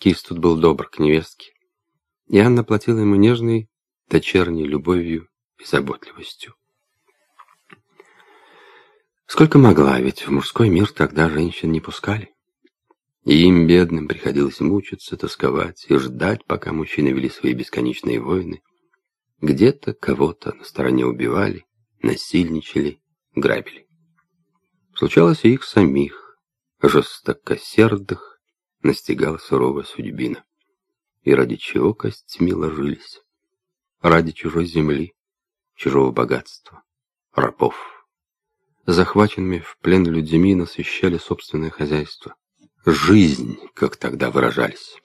Кис тут был добр к невестке, и Анна платила ему нежной, дочерней любовью и заботливостью. Сколько могла, ведь в мужской мир тогда женщин не пускали. И им, бедным, приходилось мучиться, тосковать и ждать, пока мужчины вели свои бесконечные войны. Где-то кого-то на стороне убивали, насильничали, грабили. Случалось и их самих, жестокосердых, настигала суровая судьбина. И ради чего костями ложились? Ради чужой земли, чужого богатства, рабов. Захваченными в плен людьми насыщали собственное хозяйство. Жизнь, как тогда выражались.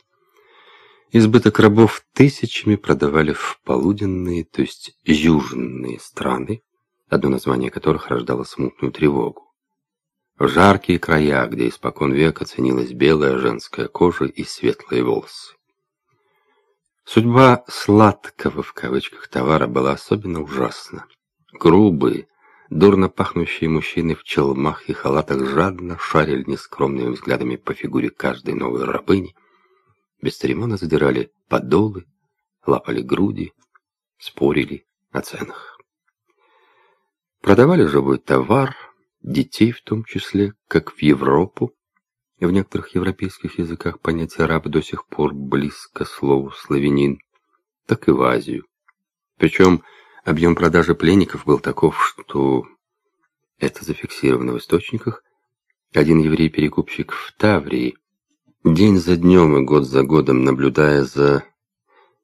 Избыток рабов тысячами продавали в полуденные, то есть южные страны, одно название которых рождало смутную тревогу. Жаркие края, где испокон века ценилась белая женская кожа и светлые волосы. Судьба «сладкого» в кавычках товара была особенно ужасна. Грубые, Дурно пахнущие мужчины в челмах и халатах жадно шарили нескромными взглядами по фигуре каждой новой рабыни, бесцеремонно задирали подолы, лапали груди, спорили о ценах. Продавали живой товар, детей в том числе, как в Европу. В некоторых европейских языках понятие «раб» до сих пор близко слову «славянин», так и в Азию. Причем Объем продажи пленников был таков, что это зафиксировано в источниках. Один еврей-перекупщик в Таврии, день за днем и год за годом, наблюдая за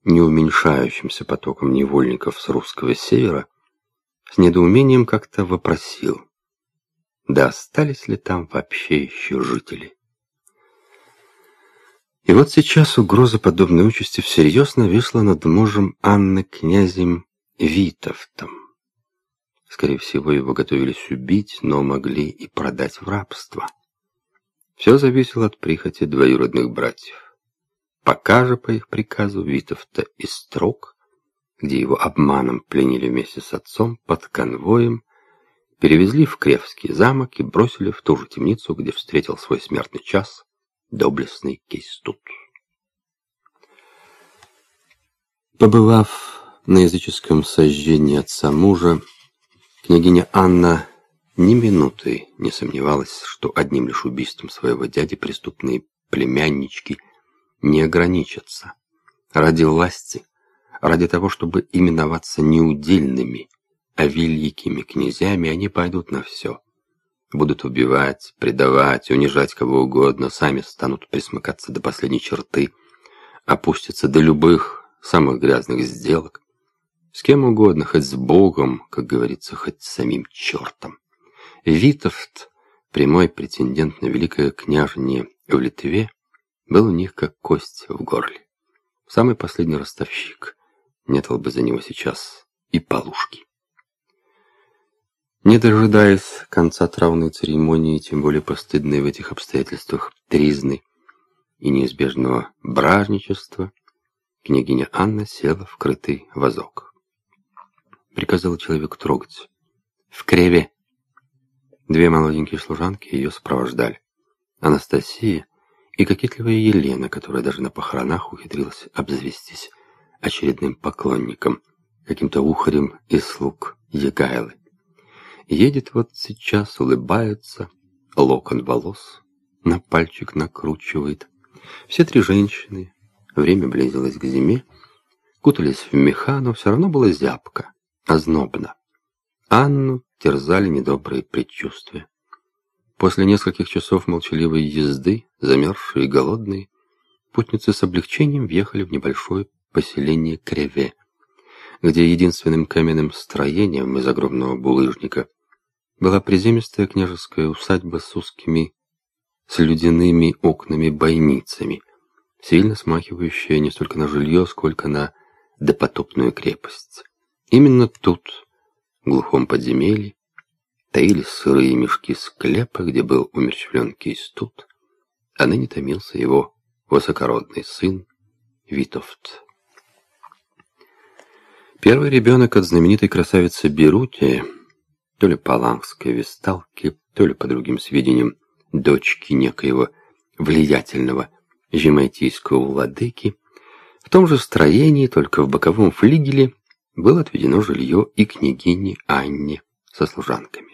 неуменьшающимся потоком невольников с русского севера, с недоумением как-то вопросил, да остались ли там вообще еще жители. И вот сейчас угроза подобной участи всерьез нависла над мужем Анны князем Витовтом. Скорее всего, его готовились убить, но могли и продать в рабство. Все зависело от прихоти двоюродных братьев. Пока же, по их приказу, Витовта из строк, где его обманом пленили вместе с отцом, под конвоем, перевезли в Кревский замок и бросили в ту же темницу, где встретил свой смертный час доблестный Кейстут. Побывав на языческом сожжении отца мужа, княгиня Анна ни минуты не сомневалась, что одним лишь убийством своего дяди преступные племяннички не ограничатся. Ради власти, ради того, чтобы именоваться не удельными, а великими князьями, они пойдут на все. Будут убивать, предавать, унижать кого угодно, сами станут присмыкаться до последней черты, опустятся до любых самых грязных сделок, с кем угодно, хоть с Богом, как говорится, хоть с самим чертом. Витовт, прямой претендент на великое княжение в Литве, был у них как кость в горле. Самый последний ростовщик. Не дал бы за него сейчас и полушки. Не дожидаясь конца травной церемонии, тем более постыдной в этих обстоятельствах тризны и неизбежного бражничества, княгиня Анна села в крытый вазок приказала человеку трогать. В креве. Две молоденькие служанки ее сопровождали. Анастасия и кокетливая Елена, которая даже на похоронах ухитрилась обзавестись очередным поклонником, каким-то ухарем из слуг Егайлы. Едет вот сейчас, улыбается, локон волос на пальчик накручивает. Все три женщины, время близилось к зиме, кутались в меха, но все равно было зябко ознобно. Анну терзали недобрые предчувствия. После нескольких часов молчаливой езды, замерзшие и голодные, путницы с облегчением въехали в небольшое поселение Креве, где единственным каменным строением из огромного булыжника была приземистая княжеская усадьба с узкими с людяными окнами-бойницами, сильно смахивающая не столько на жилье, сколько на допотопную крепость. Именно тут, в глухом подземелье, таились сырые мешки склепа, где был умерщвлен Кейстут, а ныне томился его высокородный сын Витовт. Первый ребенок от знаменитой красавицы Берути, то ли палангской весталки, то ли, по другим сведениям, дочки некоего влиятельного жемайтийского владыки, в том же строении, только в боковом флигеле, было отведено жилье и княгине Анне со служанками.